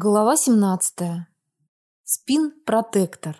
Глава 17. Спин-протектор.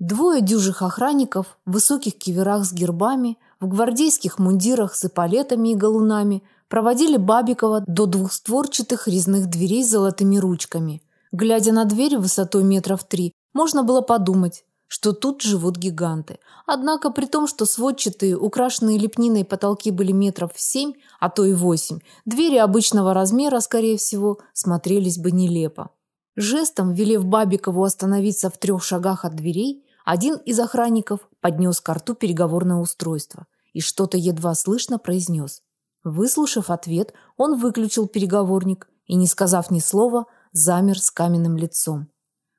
Двое дюжих охранников в высоких киверах с гербами, в гвардейских мундирах с эполетами и галунами проводили Бабикова до двухстворчатых резных дверей с золотыми ручками. Глядя на дверь высотой метров три, можно было подумать, что тут живут гиганты. Однако при том, что сводчатые, украшенные лепниной потолки были метров в семь, а то и восемь, двери обычного размера, скорее всего, смотрелись бы нелепо. Жестом, велев Бабикову остановиться в трех шагах от дверей, один из охранников поднес к рту переговорное устройство и что-то едва слышно произнес. Выслушав ответ, он выключил переговорник и, не сказав ни слова, замер с каменным лицом.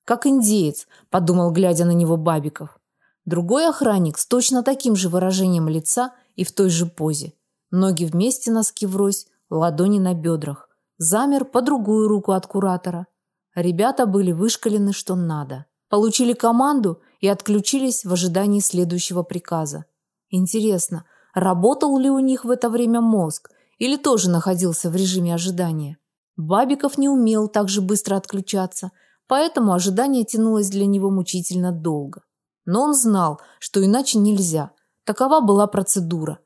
Как индеец, подумал, глядя на него Бабиков. Другой охранник с точно таким же выражением лица и в той же позе. Ноги вместе, носки врозь, ладони на бедрах. Замер по другую руку от куратора. Ребята были вышкалены что надо. Получили команду и отключились в ожидании следующего приказа. Интересно, работал ли у них в это время мозг или тоже находился в режиме ожидания? Бабиков не умел так же быстро отключаться – поэтому ожидание тянулось для него мучительно долго. Но он знал, что иначе нельзя. Такова была процедура.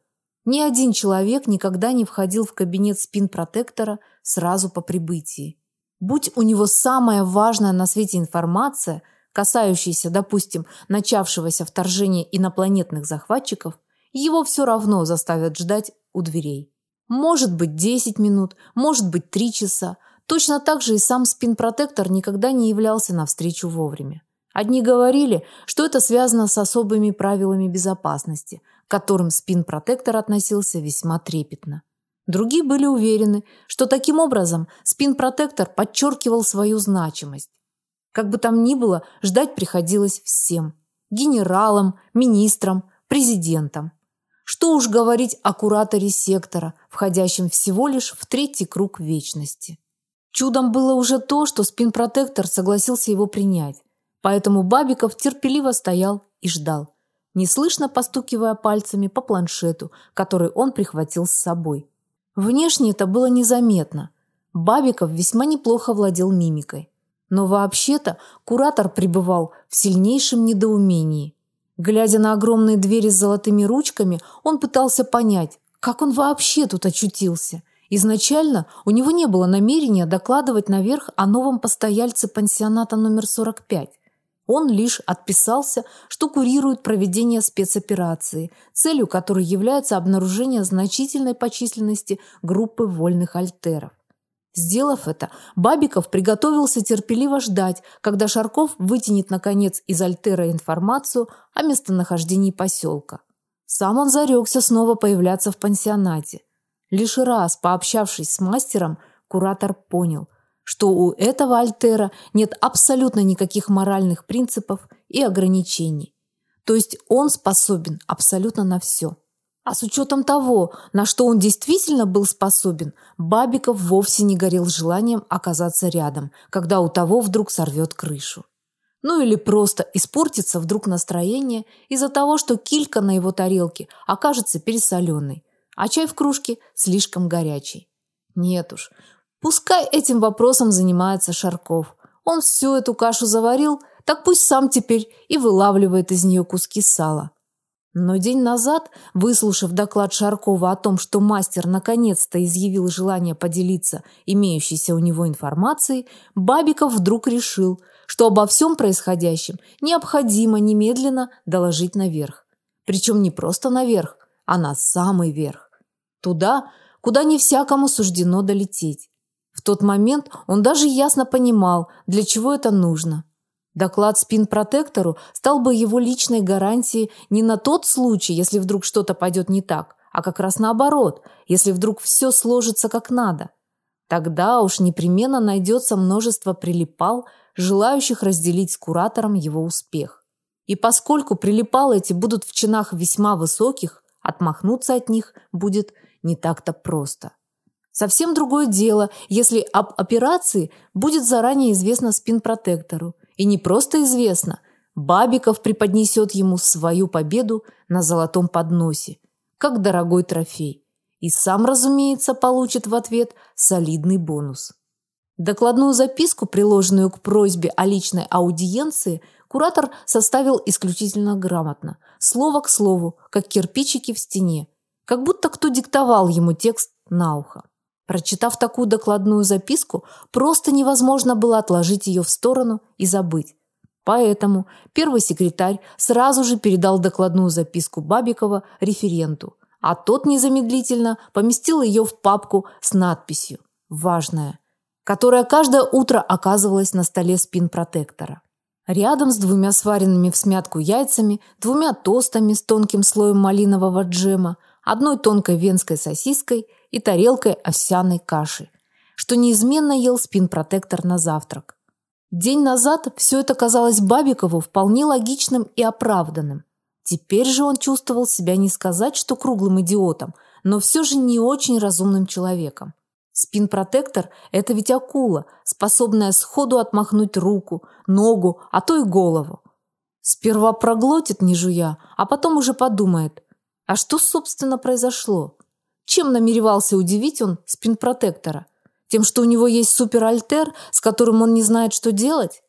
Ни один человек никогда не входил в кабинет спин-протектора сразу по прибытии. Будь у него самая важная на свете информация, касающаяся, допустим, начавшегося вторжения инопланетных захватчиков, его все равно заставят ждать у дверей. Может быть 10 минут, может быть 3 часа, Точно так же и сам спин-протектор никогда не являлся навстречу вовремя. Одни говорили, что это связано с особыми правилами безопасности, к которым спин-протектор относился весьма трепетно. Другие были уверены, что таким образом спин-протектор подчеркивал свою значимость. Как бы там ни было, ждать приходилось всем – генералам, министрам, президентам. Что уж говорить о кураторе сектора, входящем всего лишь в третий круг вечности. Чудом было уже то, что спин-протектор согласился его принять. Поэтому Бабиков терпеливо стоял и ждал, неслышно постукивая пальцами по планшету, который он прихватил с собой. Внешне это было незаметно. Бабиков весьма неплохо владел мимикой. Но вообще-то куратор пребывал в сильнейшем недоумении. Глядя на огромные двери с золотыми ручками, он пытался понять, как он вообще тут очутился. Изначально у него не было намерения докладывать наверх о новом постояльце пансионата номер 45. Он лишь отписался, что курирует проведение спецоперации, целью которой является обнаружение значительной по численности группы вольных альтеров. Сделав это, Бабиков приготовился терпеливо ждать, когда Шарков вытянет наконец из альтера информацию о местонахождении поселка. Сам он зарекся снова появляться в пансионате. Лишь раз, пообщавшись с мастером, куратор понял, что у этого альтера нет абсолютно никаких моральных принципов и ограничений. То есть он способен абсолютно на все. А с учетом того, на что он действительно был способен, Бабиков вовсе не горел желанием оказаться рядом, когда у того вдруг сорвет крышу. Ну или просто испортится вдруг настроение из-за того, что килька на его тарелке окажется пересоленной, а чай в кружке слишком горячий. Нет уж, пускай этим вопросом занимается Шарков. Он всю эту кашу заварил, так пусть сам теперь и вылавливает из нее куски сала. Но день назад, выслушав доклад Шаркова о том, что мастер наконец-то изъявил желание поделиться имеющейся у него информацией, Бабиков вдруг решил, что обо всем происходящем необходимо немедленно доложить наверх. Причем не просто наверх, а на самый верх. Туда, куда не всякому суждено долететь. В тот момент он даже ясно понимал, для чего это нужно. Доклад спин-протектору стал бы его личной гарантией не на тот случай, если вдруг что-то пойдет не так, а как раз наоборот, если вдруг все сложится как надо. Тогда уж непременно найдется множество прилипал, желающих разделить с куратором его успех. И поскольку прилипалы эти будут в чинах весьма высоких, отмахнуться от них будет не так-то просто. Совсем другое дело, если об операции будет заранее известно спин-протектору. И не просто известно, Бабиков преподнесет ему свою победу на золотом подносе, как дорогой трофей. И сам, разумеется, получит в ответ солидный бонус. Докладную записку, приложенную к просьбе о личной аудиенции, куратор составил исключительно грамотно, слово к слову, как кирпичики в стене, как будто кто диктовал ему текст на ухо. Прочитав такую докладную записку, просто невозможно было отложить ее в сторону и забыть. Поэтому первый секретарь сразу же передал докладную записку Бабикова референту, а тот незамедлительно поместил ее в папку с надписью «Важная», которая каждое утро оказывалась на столе спин-протектора. Рядом с двумя сваренными в смятку яйцами, двумя тостами с тонким слоем малинового джема, одной тонкой венской сосиской и тарелкой овсяной каши, что неизменно ел спин-протектор на завтрак. День назад все это казалось Бабикову вполне логичным и оправданным. Теперь же он чувствовал себя не сказать, что круглым идиотом, но все же не очень разумным человеком. Спин-протектор – это ведь акула, способная сходу отмахнуть руку, ногу, а то и голову. Сперва проглотит, не жуя, а потом уже подумает, а что, собственно, произошло? Чем намеревался удивить он спин-протектора? Тем, что у него есть суперальтер, с которым он не знает, что делать?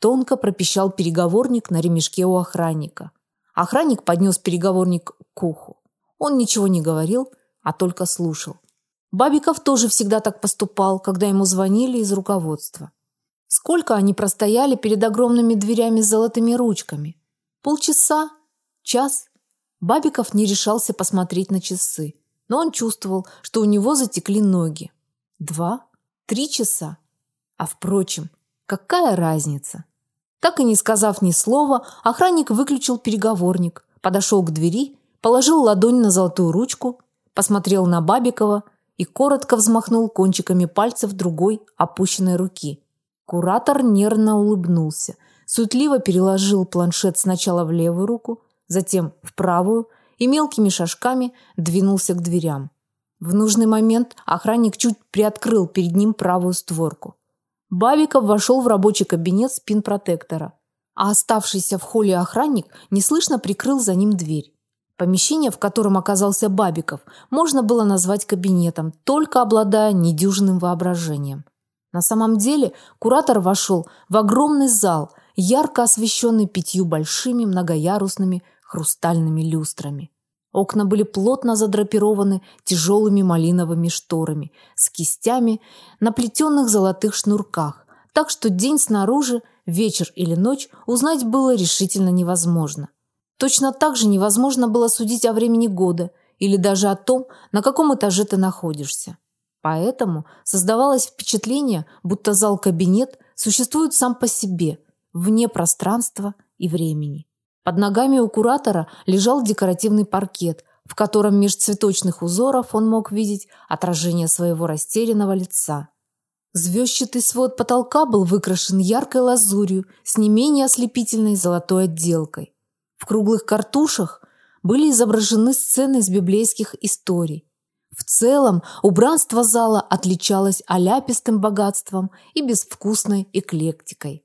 Тонко пропищал переговорник на ремешке у охранника. Охранник поднес переговорник к уху. Он ничего не говорил, а только слушал. Бабиков тоже всегда так поступал, когда ему звонили из руководства. Сколько они простояли перед огромными дверями с золотыми ручками? Полчаса? Час? Бабиков не решался посмотреть на часы, но он чувствовал, что у него затекли ноги. Два? Три часа? А впрочем, какая разница? Так и не сказав ни слова, охранник выключил переговорник, подошел к двери, положил ладонь на золотую ручку, посмотрел на Бабикова и коротко взмахнул кончиками пальцев другой опущенной руки. Куратор нервно улыбнулся, суетливо переложил планшет сначала в левую руку, затем в правую и мелкими шажками двинулся к дверям. В нужный момент охранник чуть приоткрыл перед ним правую створку. Бабиков вошел в рабочий кабинет спин-протектора, а оставшийся в холле охранник неслышно прикрыл за ним дверь. Помещение, в котором оказался Бабиков, можно было назвать кабинетом, только обладая недюжинным воображением. На самом деле куратор вошел в огромный зал, ярко освещенный пятью большими многоярусными хрустальными люстрами. Окна были плотно задрапированы тяжелыми малиновыми шторами с кистями на плетеных золотых шнурках, так что день снаружи, вечер или ночь узнать было решительно невозможно. Точно так же невозможно было судить о времени года или даже о том, на каком этаже ты находишься. Поэтому создавалось впечатление, будто зал-кабинет существует сам по себе, вне пространства и времени. Под ногами у куратора лежал декоративный паркет, в котором меж цветочных узоров он мог видеть отражение своего растерянного лица. Звездчатый свод потолка был выкрашен яркой лазурью с не менее ослепительной золотой отделкой. В круглых картушах были изображены сцены из библейских историй. В целом убранство зала отличалось аляпистым богатством и безвкусной эклектикой.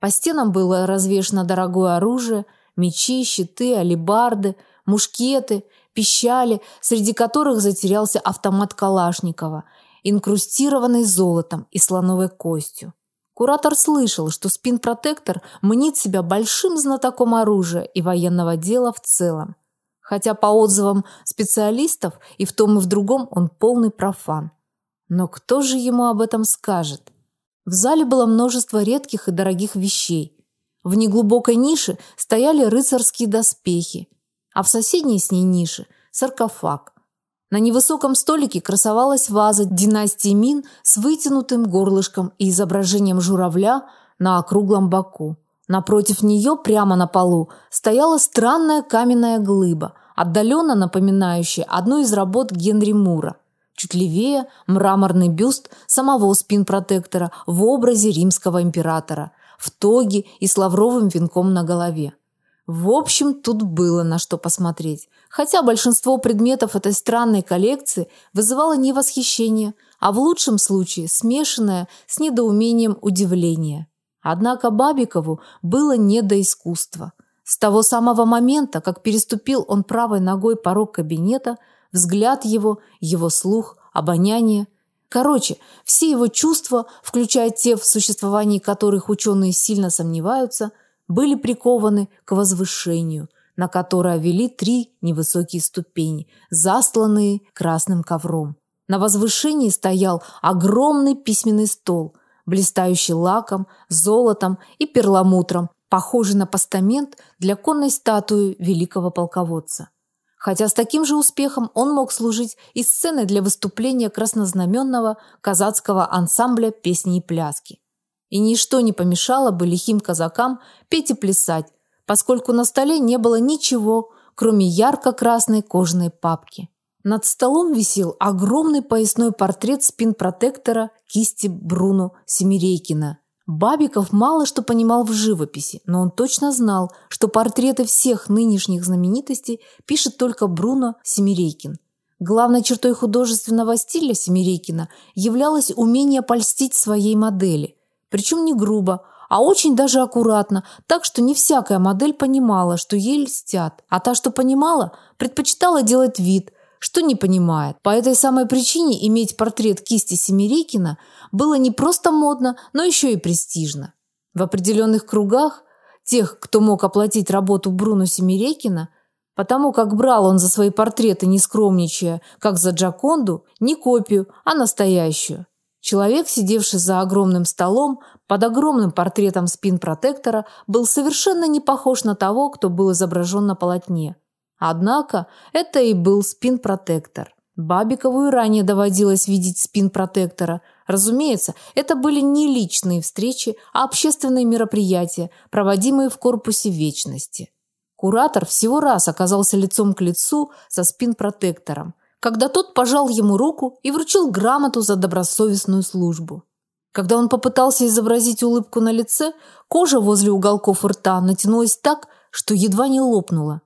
По стенам было развешано дорогое оружие, мечи, щиты, алебарды, мушкеты, пищали, среди которых затерялся автомат Калашникова, инкрустированный золотом и слоновой костью. Куратор слышал, что спин-протектор мнит себя большим знатоком оружия и военного дела в целом. Хотя по отзывам специалистов и в том и в другом он полный профан. Но кто же ему об этом скажет? В зале было множество редких и дорогих вещей. В неглубокой нише стояли рыцарские доспехи, а в соседней с ней нише – саркофаг. На невысоком столике красовалась ваза династии Мин с вытянутым горлышком и изображением журавля на округлом боку. Напротив нее, прямо на полу, стояла странная каменная глыба, отдаленно напоминающая одну из работ Генри Мура. Чуть левее мраморный бюст самого спин-протектора в образе римского императора, в тоге и с лавровым венком на голове. В общем, тут было на что посмотреть. Хотя большинство предметов этой странной коллекции вызывало не восхищение, а в лучшем случае смешанное с недоумением удивление. Однако Бабикову было не до искусства. С того самого момента, как переступил он правой ногой порог кабинета, взгляд его, его слух, обоняние Короче, все его чувства, включая те, в существовании которых ученые сильно сомневаются, были прикованы к возвышению, на которое вели три невысокие ступени, застланные красным ковром. На возвышении стоял огромный письменный стол, блистающий лаком, золотом и перламутром, похожий на постамент для конной статуи великого полководца хотя с таким же успехом он мог служить и сценой для выступления краснознаменного казацкого ансамбля песни и пляски. И ничто не помешало бы лихим казакам петь и плясать, поскольку на столе не было ничего, кроме ярко-красной кожаной папки. Над столом висел огромный поясной портрет спин-протектора кисти Бруно Семирейкина – Бабиков мало что понимал в живописи, но он точно знал, что портреты всех нынешних знаменитостей пишет только Бруно Семирейкин. Главной чертой художественного стиля Семирейкина являлось умение польстить своей модели, причем не грубо, а очень даже аккуратно, так что не всякая модель понимала, что ей льстят, а та, что понимала, предпочитала делать вид – что не понимает. По этой самой причине иметь портрет кисти Семирейкина было не просто модно, но еще и престижно. В определенных кругах тех, кто мог оплатить работу Бруно Семирейкина, потому как брал он за свои портреты, не скромничая, как за Джаконду, не копию, а настоящую. Человек, сидевший за огромным столом под огромным портретом спин-протектора, был совершенно не похож на того, кто был изображен на полотне. Однако это и был спин-протектор. Бабикову и ранее доводилось видеть спин-протектора. Разумеется, это были не личные встречи, а общественные мероприятия, проводимые в корпусе вечности. Куратор всего раз оказался лицом к лицу со спин-протектором, когда тот пожал ему руку и вручил грамоту за добросовестную службу. Когда он попытался изобразить улыбку на лице, кожа возле уголков рта натянулась так, что едва не лопнула.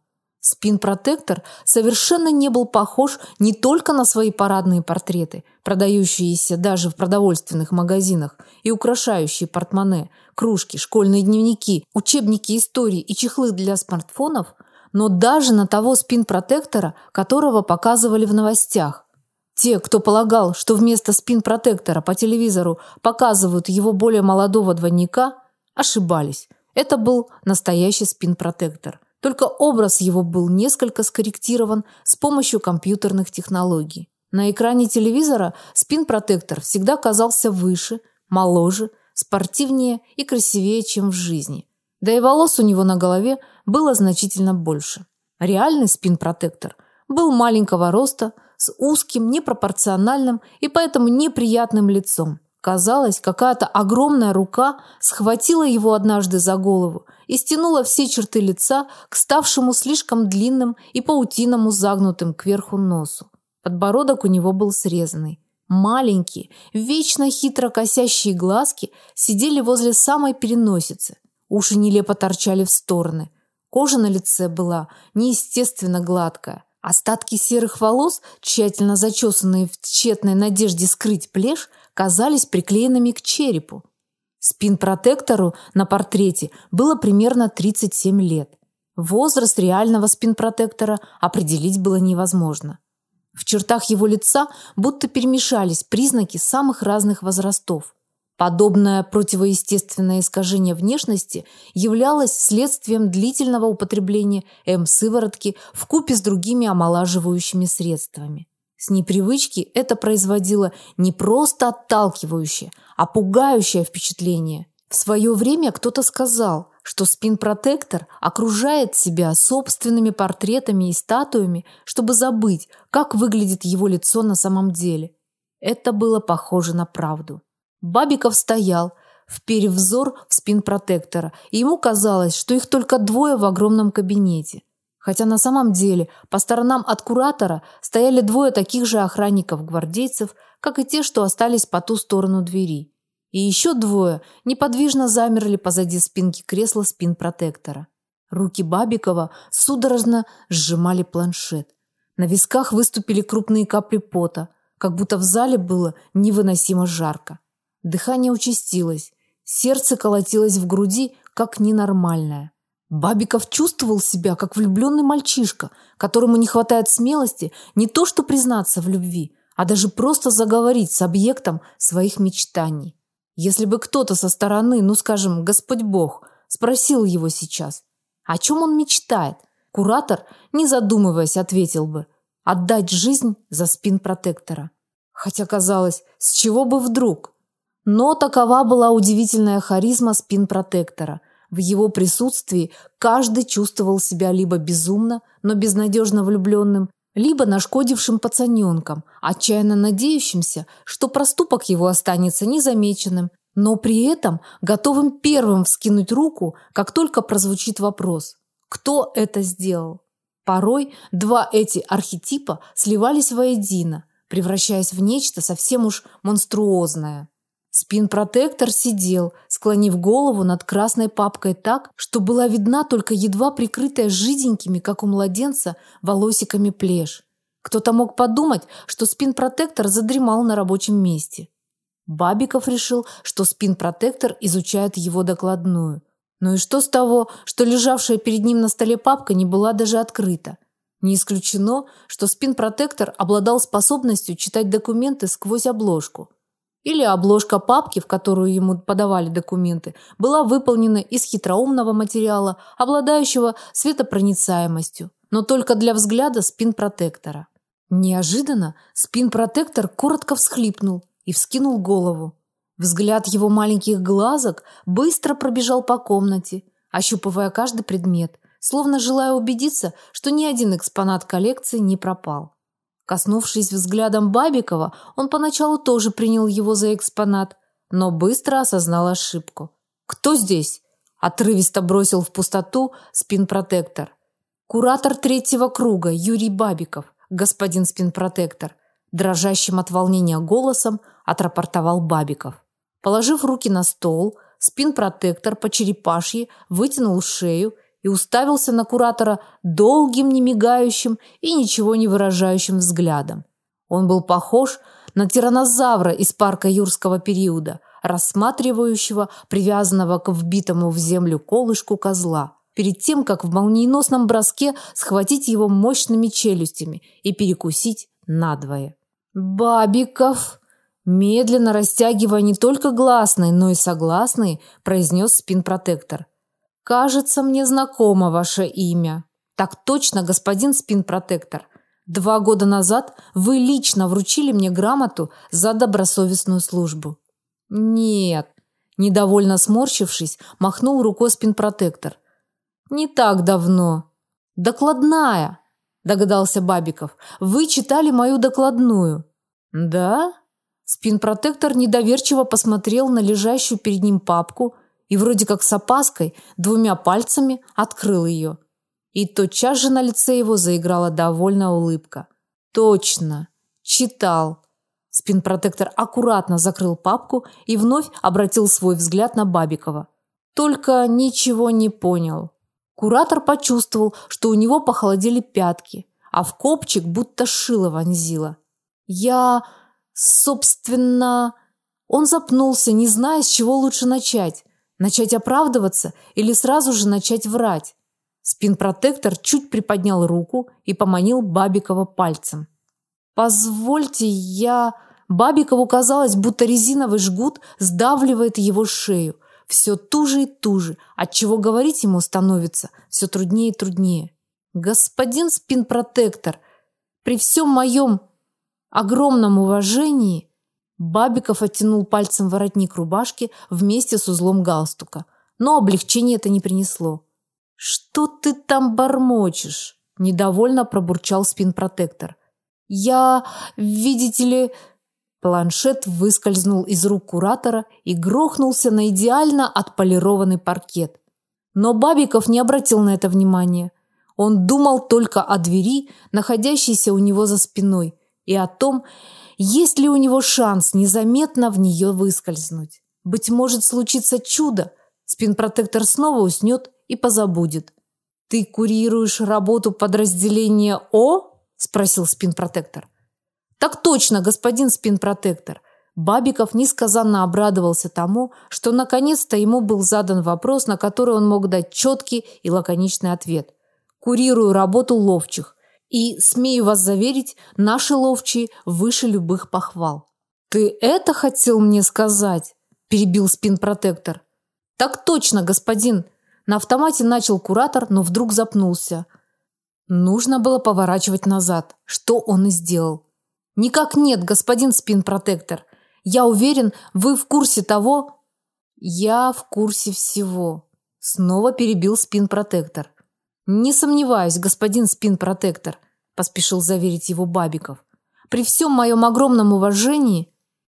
Спин-протектор совершенно не был похож не только на свои парадные портреты, продающиеся даже в продовольственных магазинах и украшающие портмоне, кружки, школьные дневники, учебники истории и чехлы для смартфонов, но даже на того спин-протектора, которого показывали в новостях. Те, кто полагал, что вместо спин-протектора по телевизору показывают его более молодого двойника, ошибались. Это был настоящий спин-протектор. Только образ его был несколько скорректирован с помощью компьютерных технологий. На экране телевизора спин-протектор всегда казался выше, моложе, спортивнее и красивее, чем в жизни. Да и волос у него на голове было значительно больше. Реальный спин-протектор был маленького роста, с узким, непропорциональным и поэтому неприятным лицом. Казалось, какая-то огромная рука схватила его однажды за голову и стянула все черты лица к ставшему слишком длинным и паутиному загнутым кверху носу. Подбородок у него был срезанный. Маленькие, вечно хитро косящие глазки сидели возле самой переносицы. Уши нелепо торчали в стороны. Кожа на лице была неестественно гладкая. Остатки серых волос, тщательно зачесанные в тщетной надежде скрыть плешь, казались приклеенными к черепу. Спин-протектору на портрете было примерно 37 лет. Возраст реального спин-протектора определить было невозможно. В чертах его лица будто перемешались признаки самых разных возрастов. Подобное противоестественное искажение внешности являлось следствием длительного употребления М-сыворотки в купе с другими омолаживающими средствами. С непривычки это производило не просто отталкивающее, а пугающее впечатление. В свое время кто-то сказал, что спин-протектор окружает себя собственными портретами и статуями, чтобы забыть, как выглядит его лицо на самом деле. Это было похоже на правду. Бабиков стоял, вперев взор в спин-протектора, и ему казалось, что их только двое в огромном кабинете. Хотя на самом деле по сторонам от куратора стояли двое таких же охранников-гвардейцев, как и те, что остались по ту сторону двери. И еще двое неподвижно замерли позади спинки кресла спин-протектора. Руки Бабикова судорожно сжимали планшет. На висках выступили крупные капли пота, как будто в зале было невыносимо жарко. Дыхание участилось, сердце колотилось в груди, как ненормальное. Бабиков чувствовал себя как влюбленный мальчишка, которому не хватает смелости не то что признаться в любви, а даже просто заговорить с объектом своих мечтаний. Если бы кто-то со стороны, ну скажем, Господь Бог, спросил его сейчас, о чем он мечтает, куратор, не задумываясь, ответил бы отдать жизнь за спин-протектора. Хотя казалось, с чего бы вдруг? Но такова была удивительная харизма спин-протектора. В его присутствии каждый чувствовал себя либо безумно, но безнадежно влюбленным, либо нашкодившим пацаненком, отчаянно надеющимся, что проступок его останется незамеченным, но при этом готовым первым вскинуть руку, как только прозвучит вопрос: кто это сделал? Порой два эти архетипа сливались воедино, превращаясь в нечто совсем уж монструозное. Спин-протектор сидел, склонив голову над красной папкой так, что была видна только едва прикрытая жиденькими, как у младенца, волосиками плешь. Кто-то мог подумать, что спин-протектор задремал на рабочем месте. Бабиков решил, что спин-протектор изучает его докладную. Ну и что с того, что лежавшая перед ним на столе папка не была даже открыта? Не исключено, что спин-протектор обладал способностью читать документы сквозь обложку. Или обложка папки, в которую ему подавали документы, была выполнена из хитроумного материала, обладающего светопроницаемостью, но только для взгляда спин-протектора. Неожиданно спин-протектор коротко всхлипнул и вскинул голову. Взгляд его маленьких глазок быстро пробежал по комнате, ощупывая каждый предмет, словно желая убедиться, что ни один экспонат коллекции не пропал. Коснувшись взглядом Бабикова, он поначалу тоже принял его за экспонат, но быстро осознал ошибку. Кто здесь? отрывисто бросил в пустоту спин-протектор. Куратор третьего круга Юрий Бабиков, господин спин-протектор, дрожащим от волнения голосом отрапортовал Бабиков. Положив руки на стол, спин-протектор по черепашьи вытянул шею и уставился на куратора долгим, немигающим и ничего не выражающим взглядом. Он был похож на тираннозавра из парка юрского периода, рассматривающего привязанного к вбитому в землю колышку козла, перед тем как в молниеносном броске схватить его мощными челюстями и перекусить надвое. Бабиков, медленно растягивая не только гласные, но и согласные, произнес спин-протектор. Кажется, мне знакомо ваше имя. Так точно, господин спин-протектор. Два года назад вы лично вручили мне грамоту за добросовестную службу. Нет, недовольно сморщившись, махнул рукой спин-протектор. Не так давно. Докладная, догадался Бабиков. Вы читали мою докладную. Да? Спин-протектор недоверчиво посмотрел на лежащую перед ним папку и вроде как с опаской двумя пальцами открыл ее. И тотчас же на лице его заиграла довольная улыбка. Точно, читал. Спинпротектор аккуратно закрыл папку и вновь обратил свой взгляд на Бабикова. Только ничего не понял. Куратор почувствовал, что у него похолодели пятки, а в копчик будто шило вонзило. Я, собственно, он запнулся, не зная, с чего лучше начать. Начать оправдываться или сразу же начать врать? Спин-протектор чуть приподнял руку и поманил Бабикова пальцем. Позвольте, я Бабикову казалось, будто резиновый жгут сдавливает его шею, все туже и туже, отчего говорить ему становится все труднее и труднее. Господин спин-протектор, при всем моем огромном уважении, Бабиков оттянул пальцем воротник рубашки вместе с узлом галстука, но облегчения это не принесло. Что ты там бормочешь? недовольно пробурчал спин-протектор. Я, видите ли, планшет выскользнул из рук куратора и грохнулся на идеально отполированный паркет. Но Бабиков не обратил на это внимания. Он думал только о двери, находящейся у него за спиной, и о том, есть ли у него шанс незаметно в нее выскользнуть? Быть может, случится чудо. Спинпротектор снова уснет и позабудет. Ты курируешь работу подразделения О? спросил спинпротектор. Так точно, господин спинпротектор. Бабиков несказанно обрадовался тому, что наконец-то ему был задан вопрос, на который он мог дать четкий и лаконичный ответ. Курирую работу ловчих И, смею вас заверить, наши ловчие выше любых похвал. Ты это хотел мне сказать? перебил спин-протектор. Так точно, господин. На автомате начал куратор, но вдруг запнулся. Нужно было поворачивать назад, что он и сделал. Никак нет, господин спин-протектор. Я уверен, вы в курсе того, я в курсе всего. Снова перебил спин-протектор. Не сомневаюсь, господин спин-протектор, поспешил заверить его Бабиков. При всем моем огромном уважении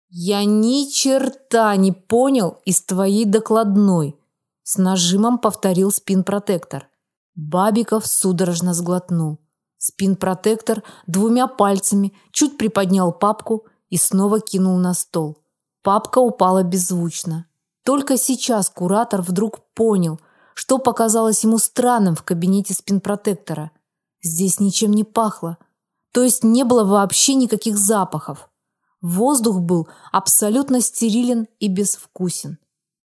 я ни черта не понял из твоей докладной, с нажимом повторил спин-протектор. Бабиков судорожно сглотнул. Спин-протектор двумя пальцами чуть приподнял папку и снова кинул на стол. Папка упала беззвучно. Только сейчас куратор вдруг понял, что показалось ему странным в кабинете спинпротектора. Здесь ничем не пахло, то есть не было вообще никаких запахов. Воздух был абсолютно стерилен и безвкусен.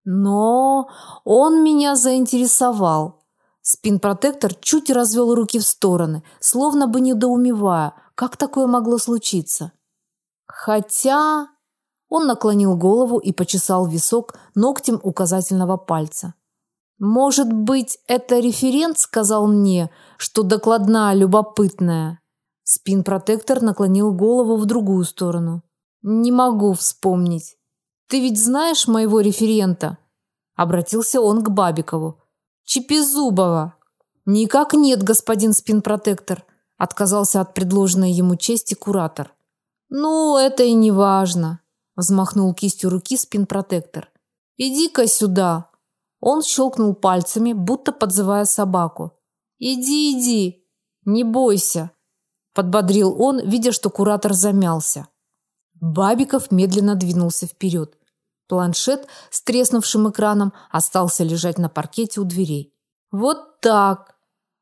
Но он меня заинтересовал. Спинпротектор чуть развел руки в стороны, словно бы недоумевая, как такое могло случиться. Хотя он наклонил голову и почесал висок ногтем указательного пальца. Может быть, это референт сказал мне, что докладная любопытная. Спин-протектор наклонил голову в другую сторону. Не могу вспомнить. Ты ведь знаешь моего референта? Обратился он к Бабикову. Чипизубова. Никак нет, господин спин-протектор, отказался от предложенной ему чести куратор. Ну, это и не важно взмахнул кистью руки спин-протектор. Иди-ка сюда. Он щелкнул пальцами, будто подзывая собаку. Иди, иди. Не бойся, подбодрил он, видя, что куратор замялся. Бабиков медленно двинулся вперед. Планшет с треснувшим экраном остался лежать на паркете у дверей. Вот так.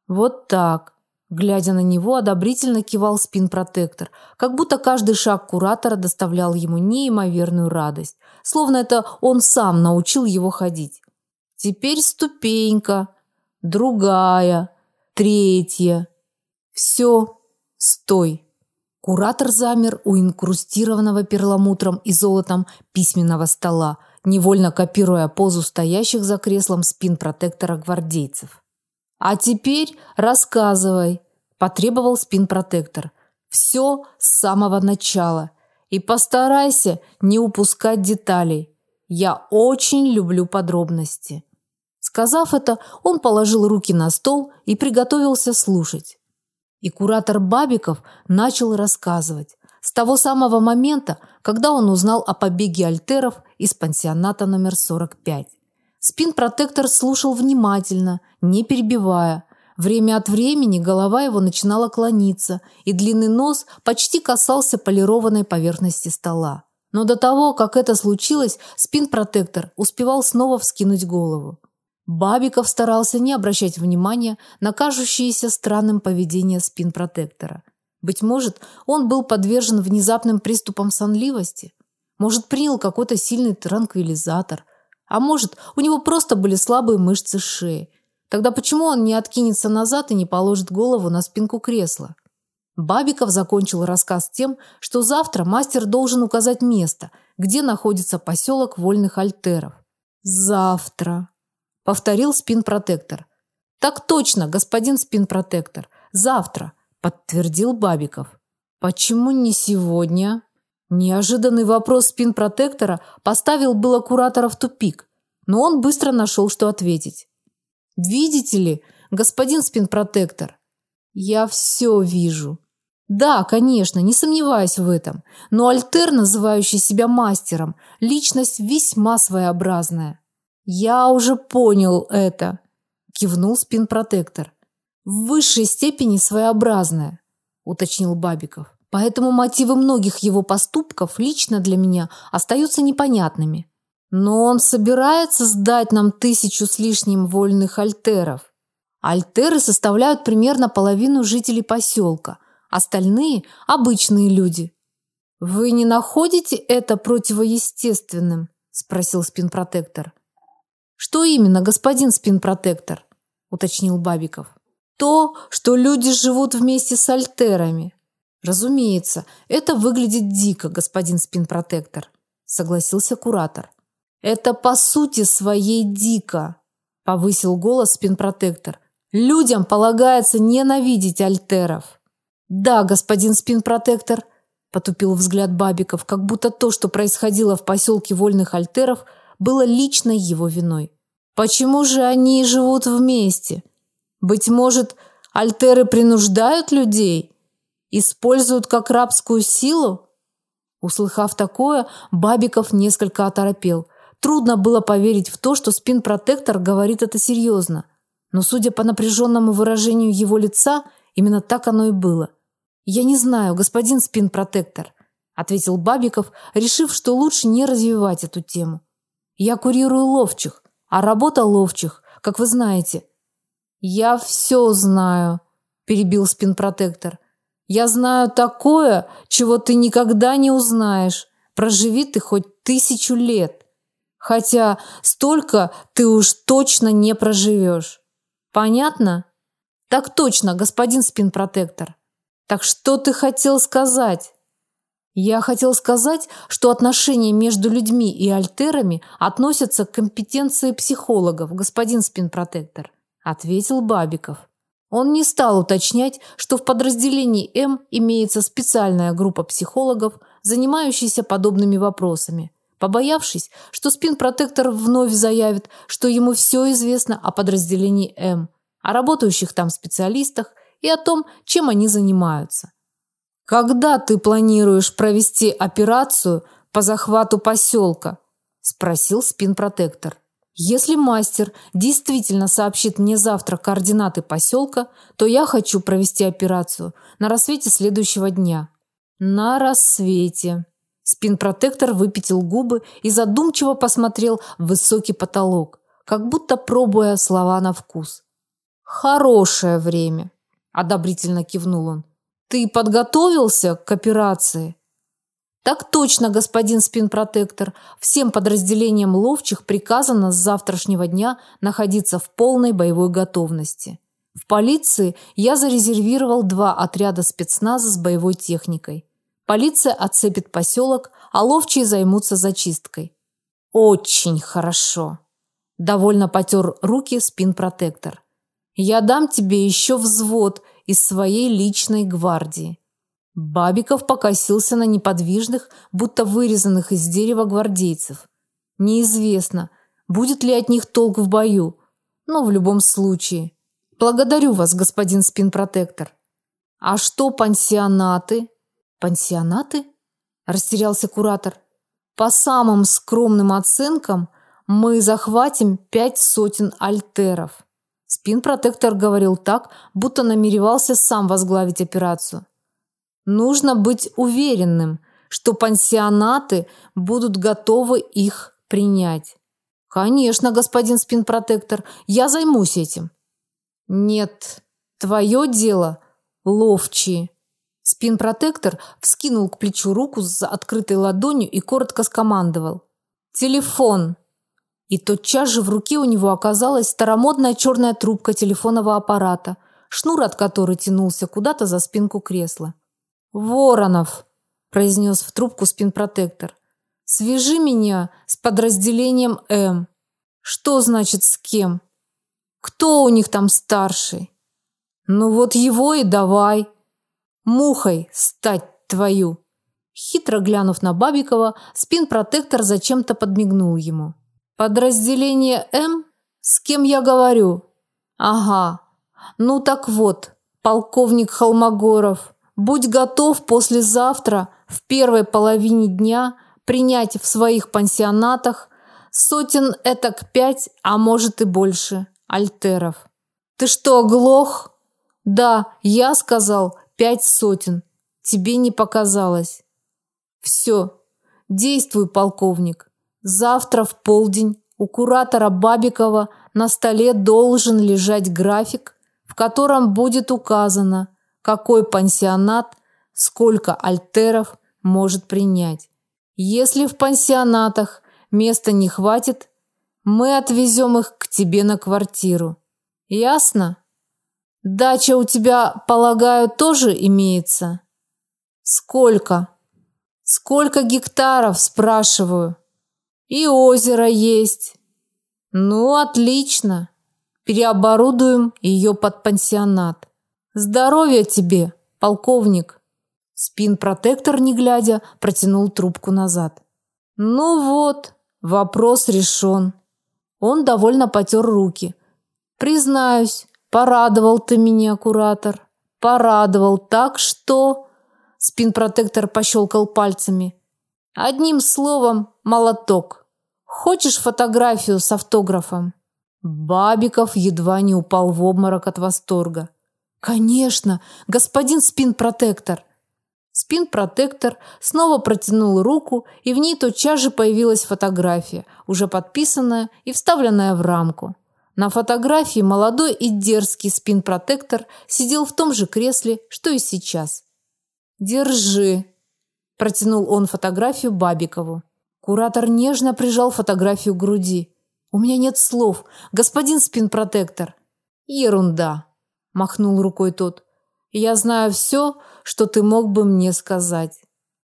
Вот так. Глядя на него, одобрительно кивал спин-протектор, как будто каждый шаг куратора доставлял ему неимоверную радость, словно это он сам научил его ходить. Теперь ступенька, другая, третья. Все, стой. Куратор замер у инкрустированного перламутром и золотом письменного стола, невольно копируя позу стоящих за креслом спин-протектора гвардейцев. А теперь рассказывай, потребовал спин-протектор. Все с самого начала. И постарайся не упускать деталей. Я очень люблю подробности. Сказав это, он положил руки на стол и приготовился слушать. И куратор Бабиков начал рассказывать с того самого момента, когда он узнал о побеге альтеров из пансионата номер 45. Спин-протектор слушал внимательно, не перебивая. Время от времени голова его начинала клониться, и длинный нос почти касался полированной поверхности стола. Но до того, как это случилось, спин-протектор успевал снова вскинуть голову. Бабиков старался не обращать внимания на кажущееся странным поведение спин-протектора. Быть может, он был подвержен внезапным приступам сонливости, может, принял какой-то сильный транквилизатор – а может, у него просто были слабые мышцы шеи. Тогда почему он не откинется назад и не положит голову на спинку кресла? Бабиков закончил рассказ тем, что завтра мастер должен указать место, где находится поселок Вольных Альтеров. Завтра, повторил спин-протектор. Так точно, господин спин-протектор. Завтра, подтвердил Бабиков. Почему не сегодня? Неожиданный вопрос спин-протектора поставил было куратора в тупик, но он быстро нашел, что ответить. Видите ли, господин спин-протектор, я все вижу. Да, конечно, не сомневаюсь в этом, но Альтер, называющий себя мастером, личность весьма своеобразная. Я уже понял это, кивнул спин-протектор. В высшей степени своеобразная, уточнил Бабиков. Поэтому мотивы многих его поступков лично для меня остаются непонятными. Но он собирается сдать нам тысячу с лишним вольных альтеров. Альтеры составляют примерно половину жителей поселка, остальные обычные люди. Вы не находите это противоестественным? спросил спинпротектор. Что именно, господин спинпротектор? уточнил Бабиков. То, что люди живут вместе с альтерами. Разумеется, это выглядит дико, господин спинпротектор, согласился куратор. Это по сути своей дико, повысил голос спинпротектор. Людям полагается ненавидеть альтеров. Да, господин спинпротектор, потупил взгляд Бабиков, как будто то, что происходило в поселке Вольных Альтеров, было личной его виной. Почему же они живут вместе? Быть может, альтеры принуждают людей? Используют как рабскую силу? Услыхав такое, Бабиков несколько оторопел. Трудно было поверить в то, что спин-протектор говорит это серьезно. Но судя по напряженному выражению его лица, именно так оно и было. Я не знаю, господин спин-протектор, ответил Бабиков, решив, что лучше не развивать эту тему. Я курирую ловчих, а работа ловчих, как вы знаете. Я все знаю, перебил спин-протектор. Я знаю такое, чего ты никогда не узнаешь. Проживи ты хоть тысячу лет. Хотя столько ты уж точно не проживешь. Понятно? Так точно, господин спин-протектор. Так что ты хотел сказать? Я хотел сказать, что отношения между людьми и альтерами относятся к компетенции психологов, господин спин-протектор, ответил Бабиков. Он не стал уточнять, что в подразделении М имеется специальная группа психологов, занимающаяся подобными вопросами, побоявшись, что спин-протектор вновь заявит, что ему все известно о подразделении М, о работающих там специалистах и о том, чем они занимаются. Когда ты планируешь провести операцию по захвату поселка? спросил спин-протектор. Если мастер действительно сообщит мне завтра координаты поселка, то я хочу провести операцию на рассвете следующего дня. На рассвете. Спин-протектор выпятил губы и задумчиво посмотрел в высокий потолок, как будто пробуя слова на вкус. Хорошее время, одобрительно кивнул он. Ты подготовился к операции? Так точно, господин спин-протектор. Всем подразделениям ловчих приказано с завтрашнего дня находиться в полной боевой готовности. В полиции я зарезервировал два отряда спецназа с боевой техникой. Полиция отцепит поселок, а ловчие займутся зачисткой. Очень хорошо. Довольно потер руки спин-протектор. Я дам тебе еще взвод из своей личной гвардии. Бабиков покосился на неподвижных, будто вырезанных из дерева гвардейцев. Неизвестно, будет ли от них толк в бою, но в любом случае. Благодарю вас, господин спинпротектор. А что пансионаты? Пансионаты? Растерялся куратор. По самым скромным оценкам, мы захватим пять сотен альтеров. Спинпротектор говорил так, будто намеревался сам возглавить операцию. Нужно быть уверенным, что пансионаты будут готовы их принять. Конечно, господин спинпротектор, я займусь этим. Нет, твое дело, ловчие. Спинпротектор вскинул к плечу руку с открытой ладонью и коротко скомандовал: "Телефон". И тотчас же в руке у него оказалась старомодная черная трубка телефонного аппарата, шнур от которой тянулся куда-то за спинку кресла. Воронов, произнес в трубку спинпротектор. Свяжи меня с подразделением М. Что значит с кем? Кто у них там старший? Ну вот его и давай. Мухой стать твою. Хитро глянув на Бабикова, спинпротектор зачем-то подмигнул ему. Подразделение М? С кем я говорю? Ага. Ну так вот, полковник Холмогоров, Будь готов послезавтра в первой половине дня принять в своих пансионатах сотен этак пять, а может и больше альтеров. Ты что, оглох? Да, я сказал пять сотен. Тебе не показалось. Все. Действуй, полковник. Завтра в полдень у куратора Бабикова на столе должен лежать график, в котором будет указано, какой пансионат, сколько альтеров может принять. Если в пансионатах места не хватит, мы отвезем их к тебе на квартиру. Ясно? Дача у тебя, полагаю, тоже имеется? Сколько? Сколько гектаров, спрашиваю? И озеро есть. Ну, отлично. Переоборудуем ее под пансионат. Здоровья тебе, полковник. Спин-протектор, не глядя, протянул трубку назад. Ну вот, вопрос решен. Он довольно потер руки. Признаюсь, порадовал ты меня, куратор. Порадовал так, что Спин-протектор пощелкал пальцами. Одним словом, молоток. Хочешь фотографию с автографом? Бабиков едва не упал в обморок от восторга. Конечно, господин спин-протектор. Спин-протектор снова протянул руку, и в ней тотчас же появилась фотография, уже подписанная и вставленная в рамку. На фотографии молодой и дерзкий спин-протектор сидел в том же кресле, что и сейчас. Держи, протянул он фотографию Бабикову. Куратор нежно прижал фотографию к груди. У меня нет слов, господин спин-протектор. Ерунда, махнул рукой тот. Я знаю все, что ты мог бы мне сказать.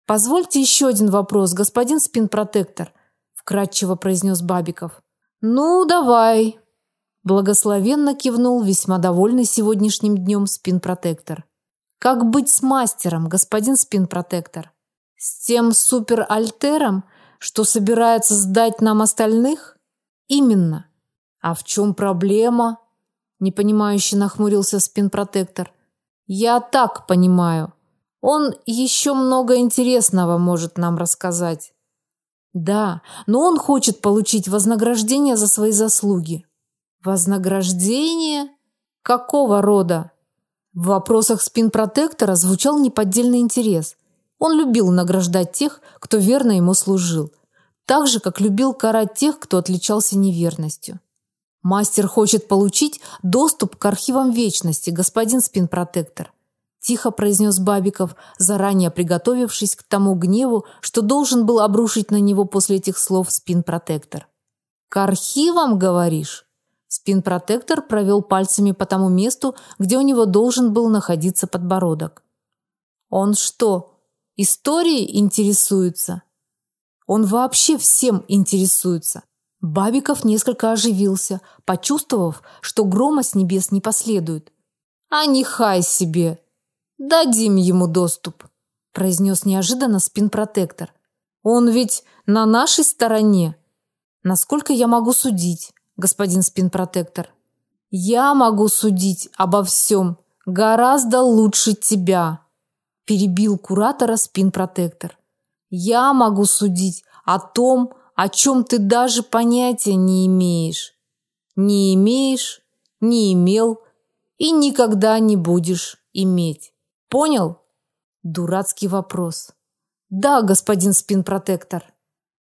Позвольте еще один вопрос, господин спин-протектор, вкратчиво произнес Бабиков. Ну, давай. Благословенно кивнул весьма довольный сегодняшним днем спин-протектор. Как быть с мастером, господин спин-протектор? С тем супер-альтером, что собирается сдать нам остальных? Именно. А в чем проблема? Непонимающе нахмурился спин-протектор. Я так понимаю. Он еще много интересного может нам рассказать. Да, но он хочет получить вознаграждение за свои заслуги. Вознаграждение какого рода? В вопросах спин-протектора звучал неподдельный интерес. Он любил награждать тех, кто верно ему служил, так же как любил карать тех, кто отличался неверностью. Мастер хочет получить доступ к архивам вечности, господин спин-протектор. Тихо произнес Бабиков, заранее приготовившись к тому гневу, что должен был обрушить на него после этих слов спин-протектор. К архивам, говоришь? Спин-протектор провел пальцами по тому месту, где у него должен был находиться подбородок. Он что, историей интересуется? Он вообще всем интересуется. Бабиков несколько оживился, почувствовав, что грома с небес не последует. А нехай себе. Дадим ему доступ, произнес неожиданно спин-протектор. Он ведь на нашей стороне. Насколько я могу судить, господин спин-протектор. Я могу судить обо всем гораздо лучше тебя, перебил куратора спин-протектор. Я могу судить о том, о чем ты даже понятия не имеешь. Не имеешь, не имел и никогда не будешь иметь. Понял? Дурацкий вопрос. Да, господин спин-протектор.